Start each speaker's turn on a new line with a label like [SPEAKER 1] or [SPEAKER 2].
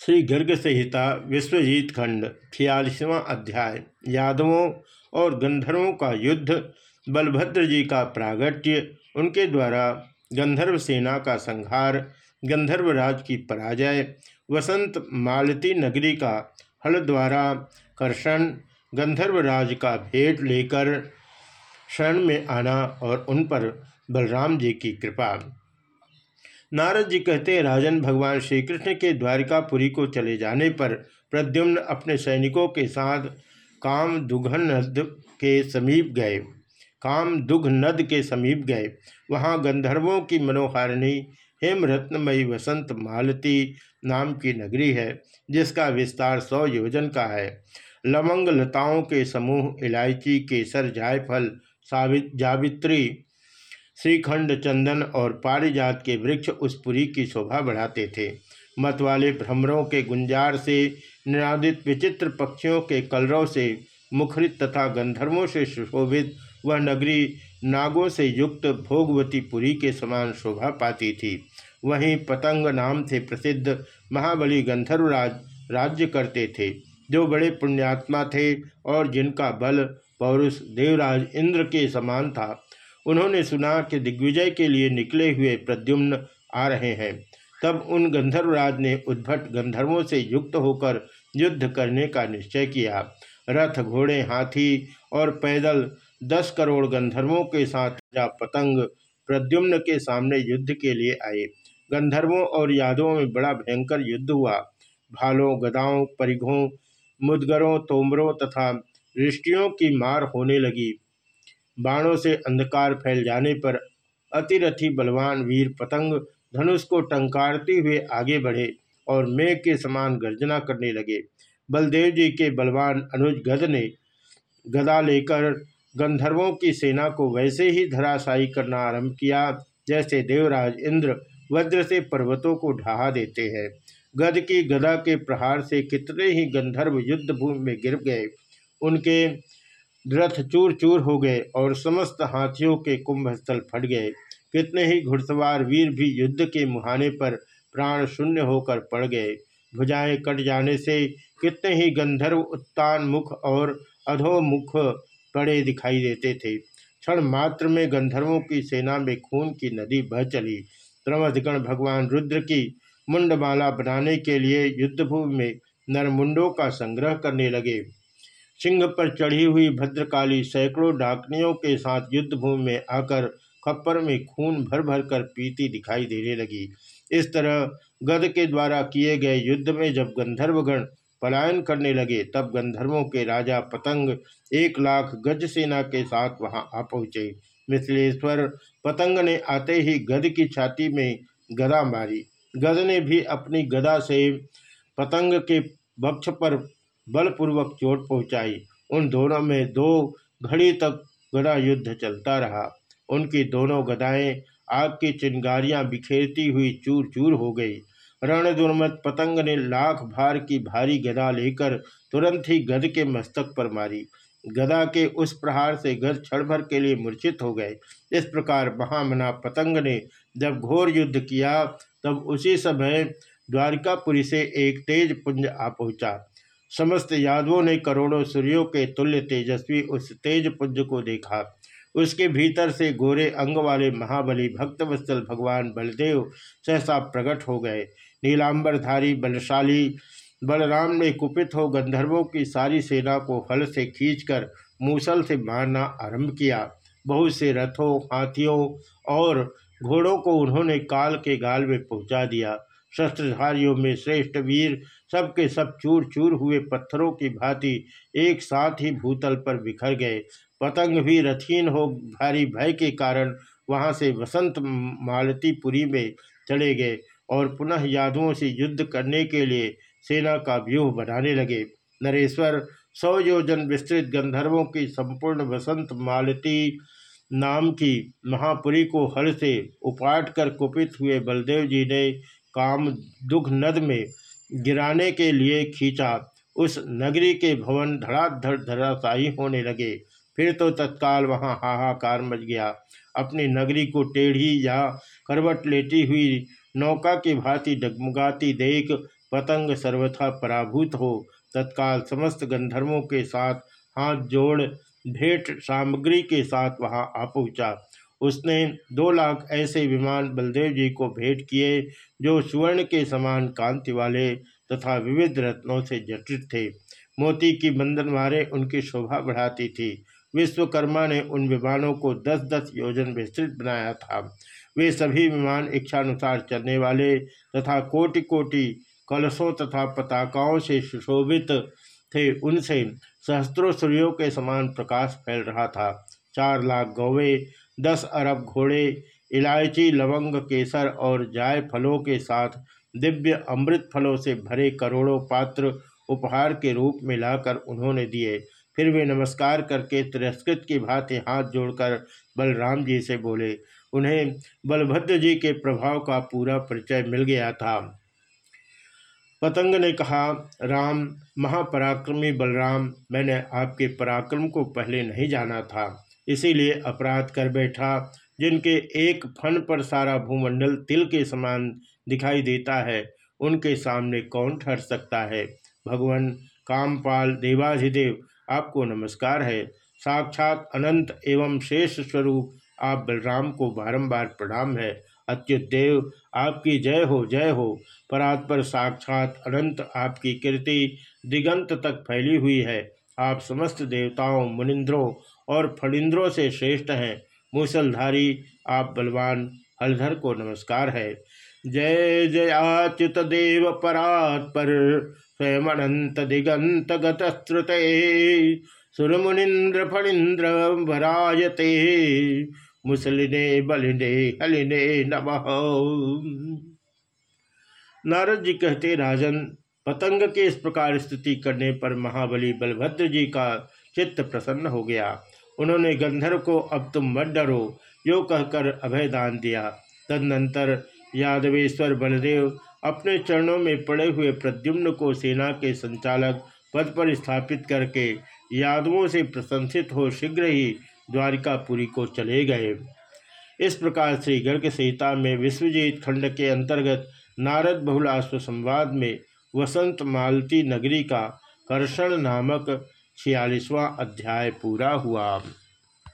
[SPEAKER 1] श्री गर्ग संहिता विश्वजीत खंड छियालीसवां अध्याय, यादवों और गंधर्वों का युद्ध बलभद्र जी का प्रागट्य, उनके द्वारा गंधर्व सेना का संहार गंधर्वराज की पराजय, वसंत मालती नगरी का हल द्वारा कर्षण गंधर्वराज का भेंट लेकर शरण में आना और उन पर बलराम जी की कृपा। नारद जी कहते राजन भगवान श्री कृष्ण के द्वारिकापुरी को चले जाने पर प्रद्युम्न अपने सैनिकों के साथ काम दुघनद के समीप गए। काम दुघ नद के समीप गए। वहाँ गंधर्वों की मनोहारिणी हेमरत्नमयी वसंत मालती नाम की नगरी है, जिसका विस्तार सौ योजन का है। लवंग लताओं के समूह, इलायची, केसर, जायफल सावित जावित्री श्रीखंड चंदन और पारिजात के वृक्ष उस पुरी की शोभा बढ़ाते थे। मत वाले भ्रमरों के गुंजार से निनादित विचित्र पक्षियों के कलरव से, मुखरित तथा गंधर्वों से सुशोभित, वह नगरी नागों से युक्त भोगवती पुरी के समान शोभा पाती थी। वहीं पतंग नाम से प्रसिद्ध महाबली गंधर्वराज राज्य करते थे। जो बड़े पुण्यात्मा थे और जिनका बल पौरुष देवराज इंद्र के समान था। उन्होंने सुना कि दिग्विजय के लिए निकले हुए प्रद्युम्न आ रहे हैं। तब उन गंधर्वराज ने उद्भट गंधर्वों से युक्त होकर युद्ध करने का निश्चय किया। रथ, घोड़े, हाथी और पैदल दस करोड़ गंधर्वों के साथ राजा पतंग प्रद्युम्न के सामने युद्ध के लिए आए। गंधर्वों और यादवों में बड़ा भयंकर युद्ध हुआ। भालों, गदाओं, परिघों, मुदगरों, तोमरों तथा रिष्टियों की मार होने लगी। बाणों से अंधकार फैल जाने पर अतिरथी बलवान वीर पतंग धनुष को टंकारते हुए आगे बढ़े और मेघ के समान गर्जना करने लगे। बलदेव जी के बलवान अनुज गद ने गदा लेकर गंधर्वों की सेना को वैसे ही धराशायी करना आरंभ किया, जैसे देवराज इंद्र वज्र से पर्वतों को ढहा देते हैं। गद की गदा के प्रहार से कितने ही गंधर्व युद्ध भूमि में गिर गए। उनके रथ चूर चूर हो गए और समस्त हाथियों के कुंभ स्थल फट गए। कितने ही घुड़सवार वीर भी युद्ध के मुहाने पर प्राण शून्य होकर पड़ गए। भुजाएँ कट जाने से कितने ही गंधर्व उत्तान मुख और अधोमुख पड़े दिखाई देते थे। क्षण मात्र में गंधर्वों की सेना में खून की नदी बह चली। त्रमदगण भगवान रुद्र की मुंडमाला बनाने के लिए युद्धभूमि में नरमुंडों का संग्रह करने लगे। सिंह पर चढ़ी हुई भद्रकाली सैकड़ों डाकनियों के साथ युद्धभूमि में आकर खप्पर में खून भर भर कर पीती दिखाई देने लगी। इस तरह गद के द्वारा किए गए युद्ध में जब गंधर्वगण पलायन करने लगे, तब गंधर्वों के राजा पतंग एक लाख गज सेना के साथ वहाँ आ पहुँचे। मिथिलेश्वर पतंग ने आते ही गद की छाती में गदा मारी। गद ने भी अपनी गदा से पतंग के वक्ष पर बलपूर्वक चोट पहुंचाई। उन दोनों में दो घड़ी तक गदा युद्ध चलता रहा। उनकी दोनों गदाएँ आग की चिंगारियाँ बिखेरती हुई चूर चूर हो गई। रण दुर्मत पतंग ने लाख भार की भारी गदा लेकर तुरंत ही गद के मस्तक पर मारी। गदा के उस प्रहार से गद क्षण भर के लिए मूर्छित हो गए। इस प्रकार महामना पतंग ने जब घोर युद्ध किया, तब उसी समय द्वारिकापुरी से एक तेज पुंज आ पहुँचा। समस्त यादवों ने करोड़ों सूर्यों के तुल्य तेजस्वी उस तेज पुंज को देखा। उसके भीतर से गोरे अंग वाले महाबली भक्तवत्सल भगवान बलदेव सहसा प्रकट हो गए। नीलांबरधारी, बलशाली, बलराम ने कुपित हो गंधर्वों की सारी सेना को हल से खींचकर मूसल से मारना आरंभ किया। बहुत से रथों, हाथियों और घोड़ों को उन्होंने काल के गाल में पहुँचा दिया। शस्त्रधारियों में श्रेष्ठ वीर, सबके सब चूर चूर हुए पत्थरों की भांति एक साथ ही भूतल पर बिखर गए। पतंग भी रथीन हो, भारी भय के कारण वहाँ से वसंत मालतीपुरी में चले गए और पुनः यादवों से युद्ध करने के लिए सेना का व्यूह बनाने लगे। नरेश्वर सौ योजन विस्तृत गंधर्वों की संपूर्ण वसंत मालती नाम की महापुरी को हल से उपाट कर कुपित हुए बलदेव जी ने काम दुख नद में गिराने के लिए खींचा। उस नगरी के भवन धड़ाधड़ धराशाही होने लगे। फिर तो तत्काल वहाँ हाहाकार मच गया। अपनी नगरी को टेढ़ी या करवट लेटी हुई नौका की भांति डगमगाती देख पतंग सर्वथा पराभूत हो। तत्काल समस्त गंधर्वों के साथ हाथ जोड़ भेंट सामग्री के साथ वहाँ आ पहुँचा। उसने दो लाख ऐसे विमान बलदेव जी को भेंट किए, जो सुवर्ण के समान कांति वाले तथा विविध रत्नों से जटित थे। मोती की बंधन मारे उनकी शोभा बढ़ाती थी। विश्वकर्मा ने उन विमानों को दस दस योजन विस्तृत बनाया था। वे सभी विमान इच्छानुसार चलने वाले तथा कोटि कोटि कलशों तथा पताकाओं से सुशोभित थे। उनसे सहस्त्रों सूर्यों के समान प्रकाश फैल रहा था। चार लाख गौवे दस अरब घोड़े, इलायची, लवंग, केसर और जाय फलों के साथ दिव्य अमृत फलों से भरे करोड़ों पात्र उपहार के रूप में लाकर उन्होंने दिए। फिर वे नमस्कार करके तिरस्कृत की भांति हाथ जोड़कर बलराम जी से बोले, उन्हें बलभद्र जी के प्रभाव का पूरा परिचय मिल गया था। पतंग ने कहा, राम, महापराक्रमी बलराम, मैंने आपके पराक्रम को पहले नहीं जाना था। इसीलिए अपराध कर बैठा, जिनके एक फन पर सारा भूमंडल तिल के समान दिखाई देता है, उनके सामने कौन ठहर सकता है? भगवान कामपाल देवाधिदेव, आपको नमस्कार है। साक्षात अनंत एवं शेष स्वरूप, आप बलराम को बारंबार प्रणाम है। अच्युत देव आपकी जय हो जय हो। परात्पर साक्षात अनंत आपकी कीर्ति दिगंत तक फैली हुई है। आप समस्त देवताओं, मुनिंद्रों और फणिंद्रों से श्रेष्ठ हैं। मूसलधारी, आप बलवान, हलधर को नमस्कार है। जय जय जयाच्युत देव परात्पर स्वयं अनंत दिगंत गतश्रुत सुरमुनिंद्र फणिंद्र भरायते मुसलिने, बलिने, हलिने, नमः। नारद जी कहते, राजन, पतंग के इस प्रकार स्तुति करने पर महाबली बलभद्र जी का चित्त प्रसन्न हो गया। उन्होंने गंधर्व को, अब तुम मत डरो। यो कहकर अभय दान दिया। तदनंतर यादवेश्वर बलदेव अपने चरणों में पड़े हुए प्रद्युम्न को सेना के संचालक पद पर स्थापित करके यादवों से प्रशंसित हो शीघ्र ही द्वारिकापुरी को चले गए। इस प्रकार श्री गर्ग संहिता में विश्वजीत खंड के अंतर्गत नारद बहुलाश्व संवाद में वसंत मालती नगरी का कर्षण नामक छियालीसवां अध्याय पूरा हुआ।